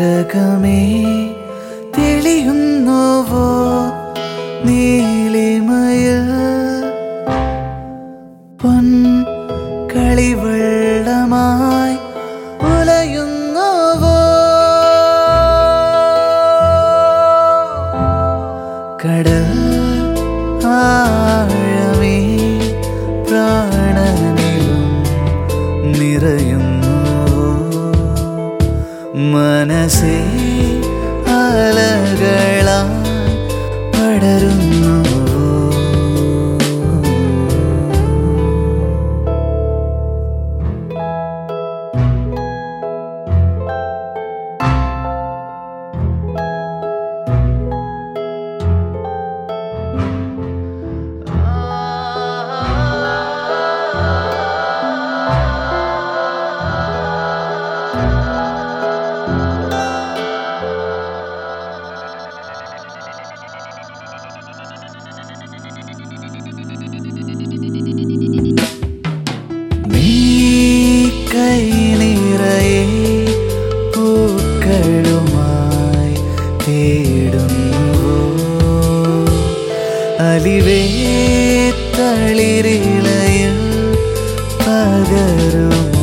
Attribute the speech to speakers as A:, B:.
A: താരകമേ തെളിയുന്നുവോ നീലിമയ പൊൻ കളിവെള്ളമായി ഉലയുന്നുവോ കടൽ ആഴമേ மனசே அலகழ തേടുന്നുവോ അലിവേ തളിരിളയ സ്നേഹം